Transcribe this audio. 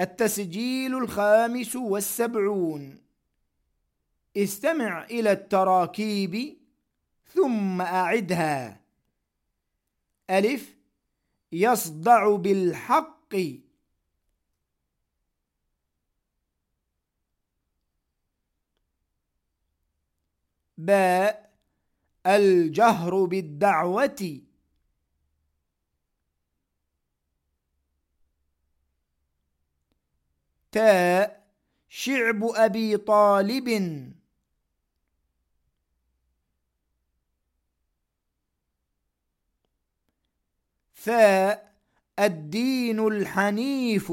التسجيل الخامس والسبعون. استمع إلى التراكيب ثم أعدها. ألف. يصدع بالحق. باء. الجهر بالدعوة. تاء شعب أبي طالب. ثاء الدين الحنيف.